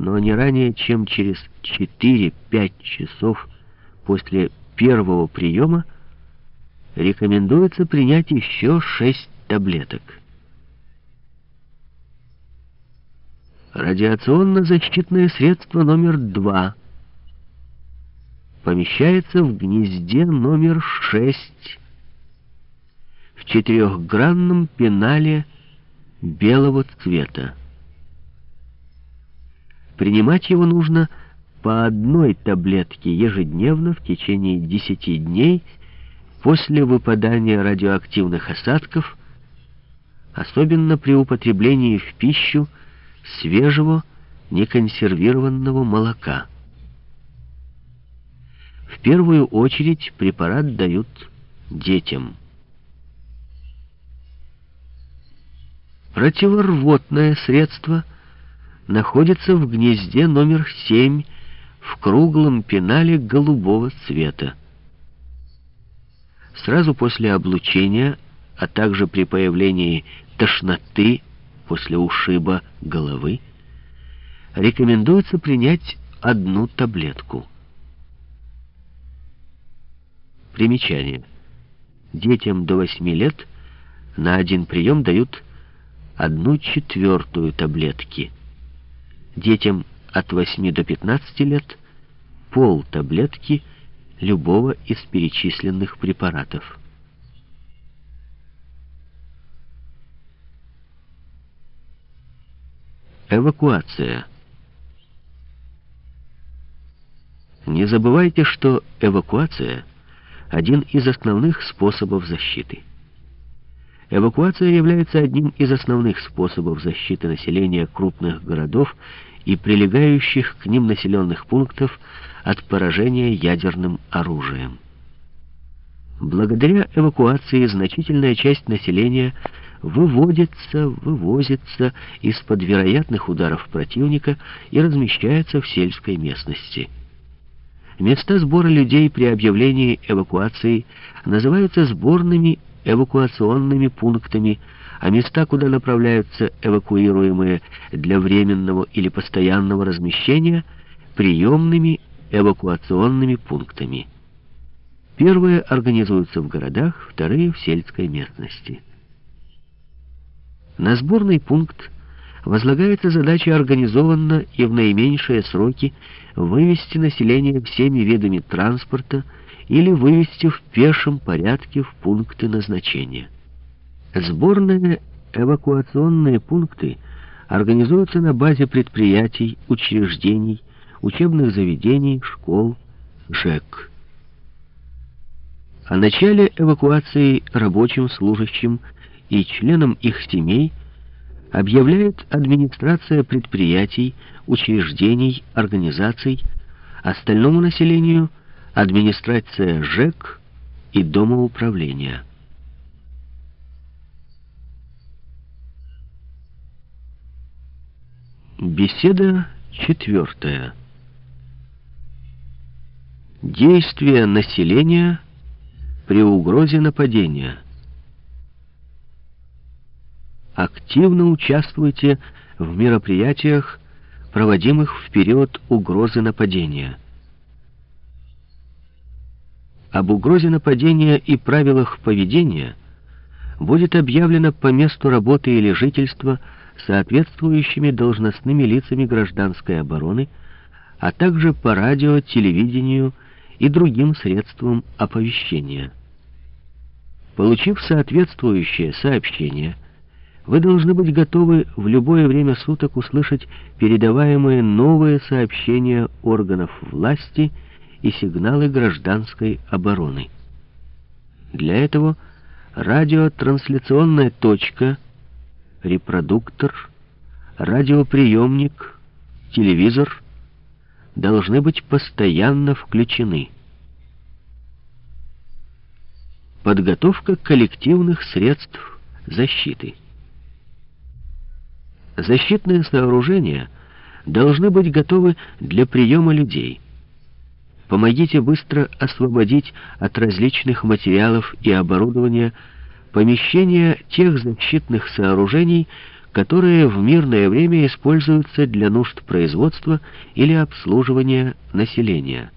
но не ранее, чем через 4-5 часов после первого приема рекомендуется принять еще 6 таблеток. Радиационно-защитное средство номер 2 помещается в гнезде номер 6 в четырехгранном пенале белого цвета. Принимать его нужно по одной таблетке ежедневно в течение 10 дней после выпадания радиоактивных осадков, особенно при употреблении в пищу свежего неконсервированного молока. В первую очередь препарат дают детям. Противорвотное средство находится в гнезде номер 7 в круглом пенале голубого цвета. Сразу после облучения, а также при появлении тошноты после ушиба головы, рекомендуется принять одну таблетку. Примечание. Детям до 8 лет на один прием дают одну четвертую таблетки. Детям от 8 до 15 лет пол таблетки любого из перечисленных препаратов. Эвакуация. Не забывайте, что эвакуация — один из основных способов защиты. Эвакуация является одним из основных способов защиты населения крупных городов и прилегающих к ним населенных пунктов от поражения ядерным оружием. Благодаря эвакуации значительная часть населения – выводится, вывозится из-под вероятных ударов противника и размещается в сельской местности. Места сбора людей при объявлении эвакуации называются сборными эвакуационными пунктами, а места, куда направляются эвакуируемые для временного или постоянного размещения, приемными эвакуационными пунктами. Первые организуются в городах, вторые — в сельской местности. На сборный пункт возлагается задача организованно и в наименьшие сроки вывести население всеми видами транспорта или вывести в пешем порядке в пункты назначения. Сборные эвакуационные пункты организуются на базе предприятий, учреждений, учебных заведений, школ, ЖЭК. О начале эвакуации рабочим, служащим – и членам их семей объявляет администрация предприятий, учреждений, организаций, остальному населению администрация ЖЭК и домоуправления. Беседа четвертая. Действия населения при угрозе нападения – активно участвуйте в мероприятиях, проводимых в период угрозы нападения. Об угрозе нападения и правилах поведения будет объявлено по месту работы или жительства соответствующими должностными лицами гражданской обороны, а также по радио, телевидению и другим средствам оповещения. Получив соответствующее сообщение, вы должны быть готовы в любое время суток услышать передаваемые новые сообщения органов власти и сигналы гражданской обороны. Для этого радиотрансляционная точка, репродуктор, радиоприемник, телевизор должны быть постоянно включены. Подготовка коллективных средств защиты. Защитные сооружения должны быть готовы для приема людей. Помогите быстро освободить от различных материалов и оборудования помещения тех защитных сооружений, которые в мирное время используются для нужд производства или обслуживания населения.